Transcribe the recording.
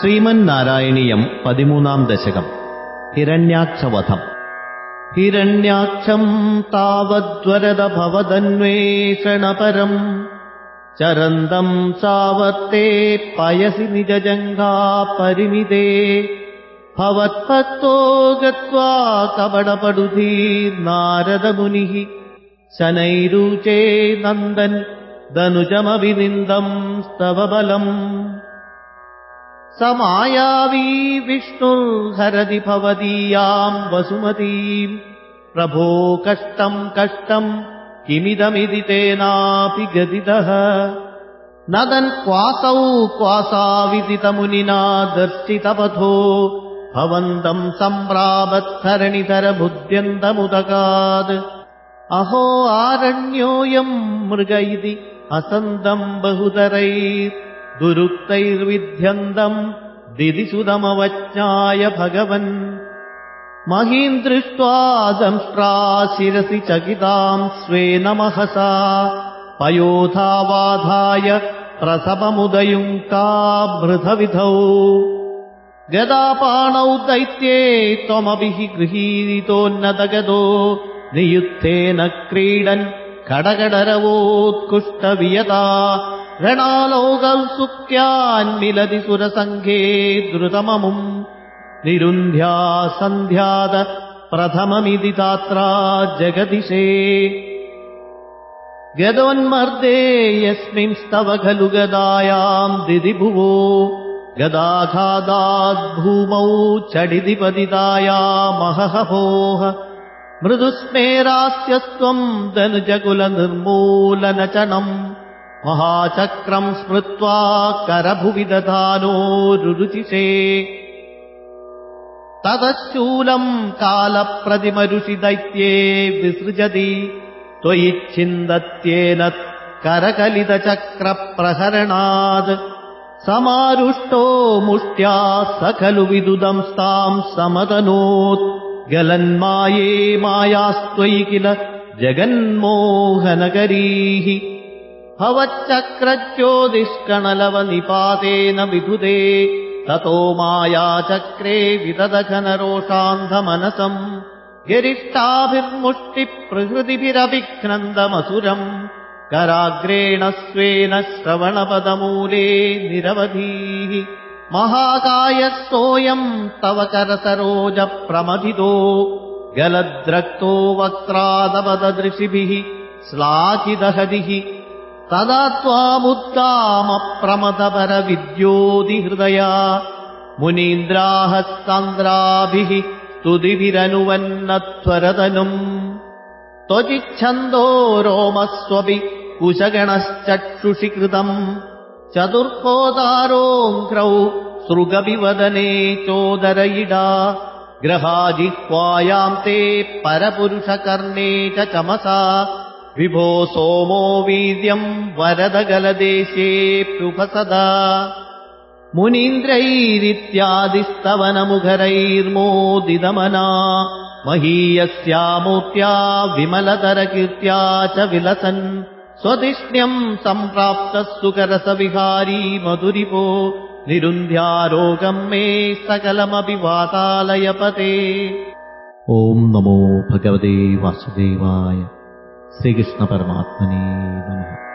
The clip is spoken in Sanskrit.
ശ്രീനാരായണീയം പതിമൂന്നാം ദശകം ഹിരണ്യാക്ഷവധം ഹിരണ്യാക്ഷം താവദ്വരദ ഭവദന്വേഷണപരം ചരന്തം സാവത്തെ പയസി നിജജംഘാ പരിമിതേ ഭവത്ഭക്തോ ഗത്വാ കപടപടുധീർനാരദമുനിः ശനൈരുചേ നന്ദൻ ധനുജമവിനിന്ദം സ്തവ ബലम् समायावी विष्णुर्हरति भवदीयाम् वसुमतीम् प्रभो कष्टम् कष्टम् किमिदमिति तेनापि गदितः। नदन् क्वासौ क्वासाविदितमुनिना दर्शितपथो भवन्तम् सम्प्रापत्थरणिधरबुद्ध्यन्तमुदकात् अहो आरण्योऽयम् मृग इति असन्दम् बहुतरैर् दुरुक्तैर्विध्यन्तम् दिदिसुदमवज्ञाय भगवन्। महीम् दृष्ट्वा दंष्ट्रा शिरसि चकिताम् स्वेन महसा पयोधावाधाय प्रसवमुदयुङ्क्ताभृतविधौ गदापाणौ दैत्ये त्वमपि हि गृहीतोन्नतगदो नियुद्धेन क्रीडन् कडकडरवोत्कुष्टवियता രണാലോകൗ സുഖ്യാൻമിലതി സുരസംഘേ ദ്രുതമമും നിരുന്ധ്യാ സന്ധ്യാത പ്രഥമമിതി താത്രാ ജഗതിശേ ഗതോന്മർദ്ദേ യസ്മിംസ്തവ ഖലു ഗദായാം ദിദിഭുവോ ഗദാഘാദാദ്ഭൂമൗ ചടിതി പതിതായാമഹഹോഹ മൃദുസ്മേരാസ്യസ്ത്വം ധനുജകുല നിർമൂലനചനം महाचक्रम् स्मृत्वा करभुवि दधानोरुचिषे ततश्चूलम् कालप्रतिमरुषि दैत्ये विसृजति। त्वयिच्छिन्दत्येन करकलितचक्रप्रहरणात् समारुष्टो मुष्ट्या स खलु विदुदंस्ताम् समदनोत्। गलन्माये मायास्त्वयि किल जगन्मोहनगरीः भवच्चक्रज्योतिष्कणलवनिपातेन विधुदे ततो मायाचक्रे विदधघनरोषान्धमनसम् गिरिष्टाभिर्मुष्टिप्रहृतिभिरभिघ्नन्दमसुरम् कराग्रेण स्वेन श्रवणपदमूले निरवधीः। महाकायस्तोऽयम् तव करसरोजप्रमथितो। गलद्रक्तो वक्त्रादपददृशिभिः श्लाघिदहदिः तदा त्वामुद्दामप्रमदपरविद्योदिहृदया मुनीन्द्राः सान्द्राभिः स्तुतिभिरनुवन्नत्वरतनुम् त्वजिच्छन्दो रोमस्वपि कुशगणश्चक्षुषि कृतम् चतुर्होदारोऽङ्क्रौ सृगविवदने चोदर इडा ग्रहाजिह्वायाम् ते परपुरुषकर्णे च चमसा विभो सोमो वीर्यम् वरदगलदेशेऽप्युपसदा मुनीन्द्रैरित्यादिस्तवनमुखरैर्मोदिदमना। महीयस्यामूर्त्या विमलतरकीर्त्या च विलसन्। स्वधिष्ण्यम् सम्प्राप्तः सुकरसविहारी मधुरिपो निरुन्ध्यारोगम् मे सकलमपि वातालयपते ॐ नमो भगवते वासुदेवाय श्रीकृष्णपरमात्मने नमः